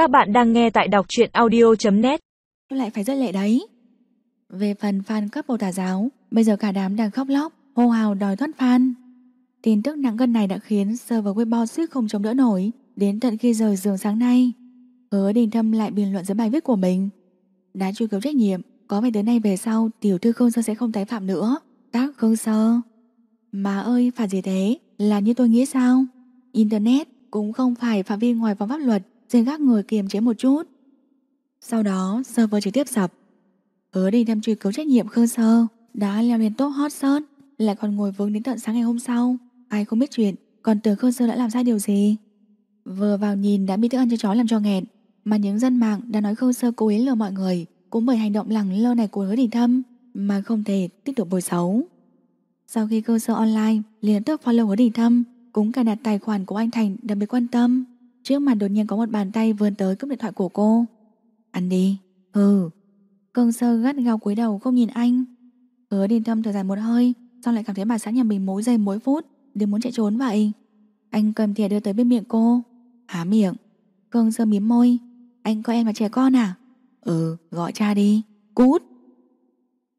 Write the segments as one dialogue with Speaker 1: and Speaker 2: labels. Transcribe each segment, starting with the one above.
Speaker 1: Các bạn đang nghe tại đọc truyện audio.net
Speaker 2: Lại phải rơi lệ đấy. Về phần fan cấp bộ tà giáo, Bây giờ cả đám đang khóc lóc, Hô hào đòi thoát fan Tin tức nặng cân này đã khiến server Weibo suýt không chống đỡ nổi, Đến tận khi rời giường sáng nay. Hứa Đình Thâm lại bình luận dưới bài viết của mình. Đã truy cứu trách nhiệm, Có vẻ tới nay về sau, Tiểu thư Khương Sơ sẽ không tái phạm nữa. Tác Khương Sơ. Mà ơi phạt gì thế? Là như tôi nghĩ sao? Internet cũng không phải phạm vi ngoài vòng pháp luật Xin các người kiềm chế một chút. Sau đó, server trực tiếp sập Hứa Đình thăm truy cứu trách nhiệm Khương Sơ. Đã leo lên top hot search, Lại còn ngồi vướng đến tận sáng ngày hôm sau. Ai không biết chuyện, Còn tưởng Khương Sơ đã làm sai điều gì. Vừa vào nhìn đã bị thức ăn cho chó làm cho nghẹn, Mà những dân mạng đã nói Khương Sơ cố ý lừa mọi người, Cũng bởi hành động lẳng lơ này của hứa đình thâm, Mà không thể tiếp tục bồi xấu. Sau khi Khương Sơ online, liền tức follow hứa đình thâm, Cũng cài đặt tài khoản của anh Thành đặc biệt quan tâm. Trước mặt đột nhiên có một bàn tay vươn tới cướp điện thoại của cô. Ăn đi. Ừ. Cường Sơ gắt gao cúi đầu không nhìn anh. Hứa đình thâm thở dài một hơi Xong lại cảm thấy bà xã nhà mình mỗi giây mỗi phút Đều muốn chạy trốn vậy. Anh cầm thìa đưa tới bên miệng cô. Há miệng. Cường Sơ miếm môi. Anh coi em là trẻ con à? Ừ gọi cha đi. Cút.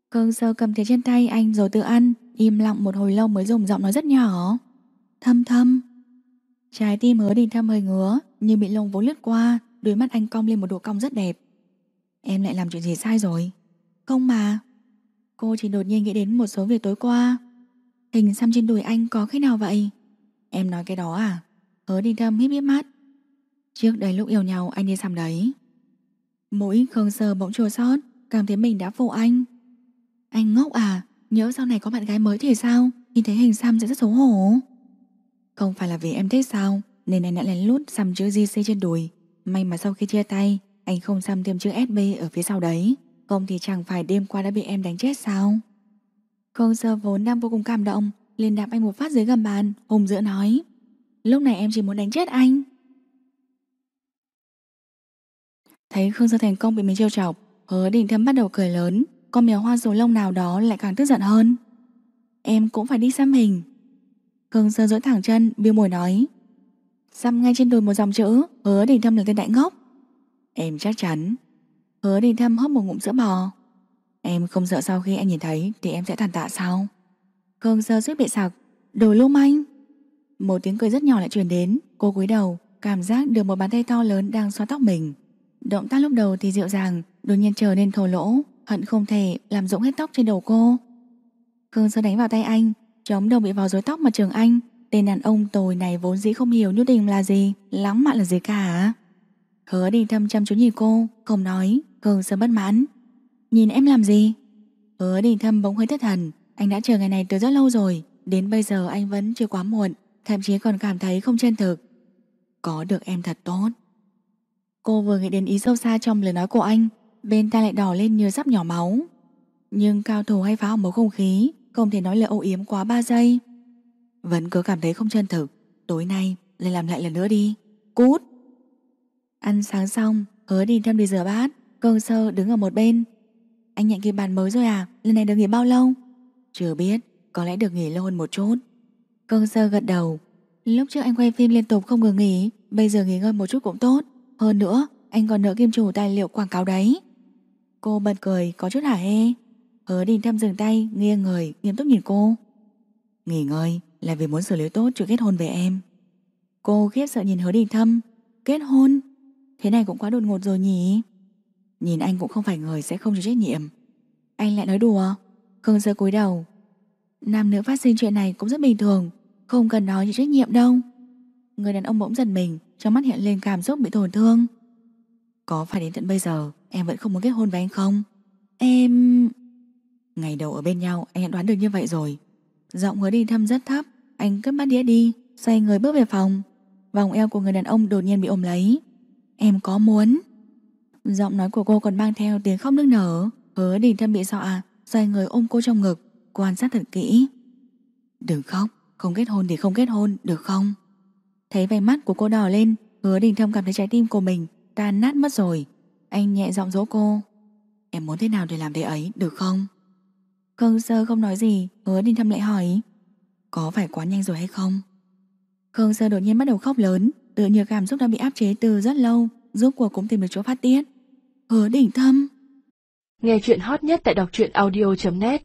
Speaker 2: Cường Sơ cầm thìa trên tay anh rồi tự ăn, Im lặng một hồi lâu mới dùng giọng nói rất nhỏ. Thâm thâm. Trái tim hứa đình thâm hơi ngứa, Như bị lông vốn lướt qua, Đôi mắt anh cong lên một độ cong rất đẹp. Em lại làm chuyện gì sai rồi? Không mà. Cô chỉ đột nhiên nghĩ đến một số việc tối qua. Hình xăm trên đùi anh có khi nào vậy? Em nói cái đó à? Hứa đình thâm híp híp mắt. Trước đây lúc yêu nhau, anh đi xăm đấy. Mũi Khương Sơ bỗng chua xót, Cảm thấy mình đã phụ anh. Anh ngốc à? Nhớ sau này có bạn gái mới thì sao? Nhìn thấy hình xăm sẽ rất xấu hổ. Không phải là vì em thích sao? Nên anh đã lén lút xăm chữ GC trên đùi. May mà sau khi chia tay, Anh không xăm thêm chữ SB ở phía sau đấy. Không thì chẳng phải đêm qua đã bị em đánh chết sao? Khương Sơ vốn đang vô cùng cảm động, liền đạp anh một phát dưới gầm bàn, Hùng dữ nói. Lúc này em chỉ muốn đánh chết anh. Thấy Khương Sơ thành công bị mình trêu chọc Hứa đỉnh thâm bắt đầu cười lớn. Con mèo hoa rồ lông nào đó lại càng tức giận hơn. Em cũng phải đi xăm hình. Khương Sơ duỗi thẳng chân Biêu mồi nói. Xăm ngay trên đùi một dòng chữ, Hứa đình thâm là tên đại ngốc. Em chắc chắn. Hứa đình thâm hấp một ngụm sữa bò. Em không sợ sau khi anh nhìn thấy Thì em sẽ tàn tạ sao? Khương Sơ suýt bị sặc. Đồ lưu manh. Một tiếng cười rất nhỏ lại truyền đến. Cô cúi đầu, Cảm giác được một bàn tay to lớn đang xoa tóc mình. Động tác lúc đầu thì dịu dàng, Đột nhiên trở nên thổ lỗ, Hận không thể làm rụng hết tóc trên đầu cô. Khương Sơ đánh vào tay anh. Chống đầu bị vào rối tóc mà trường anh. Tên đàn ông tồi này vốn dĩ không hiểu nhu tình là gì. Lãng mạn là gì cả Hứa đình thâm chăm chú nhìn cô, Không nói Khương Sơ bất mãn. Nhìn em làm gì? Hứa đình thâm bỗng hơi thất thần. Anh đã chờ ngày này từ rất lâu rồi. Đến bây giờ anh vẫn chưa quá muộn, Thậm chí còn cảm thấy không chân thực. Có được em thật tốt. Cô vừa nghĩ đến ý sâu xa trong lời nói của anh. Bên tai lại đỏ lên như sắp nhỏ máu. Nhưng cao thủ hay phá hỏng bầu không khí. Không thể nói lời âu yếm quá 3 giây. Vẫn cứ cảm thấy không chân thực. Tối nay lại làm lại lần nữa đi. Cút. Ăn sáng xong Hứa đi thăm đi rửa bát. Cơn sơ đứng ở một bên. Anh nhận kịp bàn mới rồi à? Lần này được nghỉ bao lâu? Chưa biết. Có lẽ được nghỉ lâu hơn một chút. Cơn sơ gật đầu. Lúc trước anh quay phim liên tục không ngừng nghỉ. Bây giờ nghỉ ngơi một chút cũng tốt. Hơn nữa, anh còn nợ kim chủ tài liệu quảng cáo đấy. Cô bật cười có chút hả hê. Hứa đình thâm dừng tay, nghiêng người, nghiêm túc nhìn cô. Nghỉ ngơi là vì muốn xử lý tốt chuyện kết hôn về em. Cô khiếp sợ nhìn hứa đình thâm. Kết hôn? Thế này cũng quá đột ngột rồi nhỉ? Nhìn anh cũng không phải người sẽ không chịu trách nhiệm. Anh lại nói đùa. Khương sơ cúi đầu. Nam nữ phát sinh chuyện này cũng rất bình thường. Không cần nói chịu trách nhiệm đâu. Người đàn ông bỗng giật mình Trong mắt hiện lên cảm xúc bị tổn thương Có phải đến tận bây giờ Em vẫn không muốn kết hôn với anh không Em... Ngày đầu ở bên nhau, anh đã đoán được như vậy rồi. Giọng hứa đi thăm rất thấp, Anh cất bát đĩa đi, Xoay người bước về phòng. Vòng eo của người đàn ông đột nhiên bị ôm lấy. Em có muốn? Giọng nói của cô còn mang theo tiếng khóc nức nở. Hứa đình thâm bị dọa Xoay người ôm cô trong ngực, Quan sát thật kỹ. Đừng khóc, Không kết hôn thì không kết hôn, Được không? Thấy vẻ mắt của cô đỏ lên, Hứa đình thâm cảm thấy trái tim của mình Tan nát mất rồi. Anh nhẹ giọng dỗ cô. Em muốn thế nào để làm thế ấy, được không? Khương Sơ không nói gì Hứa đình thâm lại hỏi. Có phải quá nhanh rồi hay không? Khương Sơ đột nhiên bắt đầu khóc lớn, Tự như cảm xúc đã bị áp chế từ rất lâu, Rốt cuộc cũng tìm được chỗ phát tiết. Hứa đỉnh thâm.
Speaker 1: Nghe chuyện hot nhất tại đọc truyện audio.net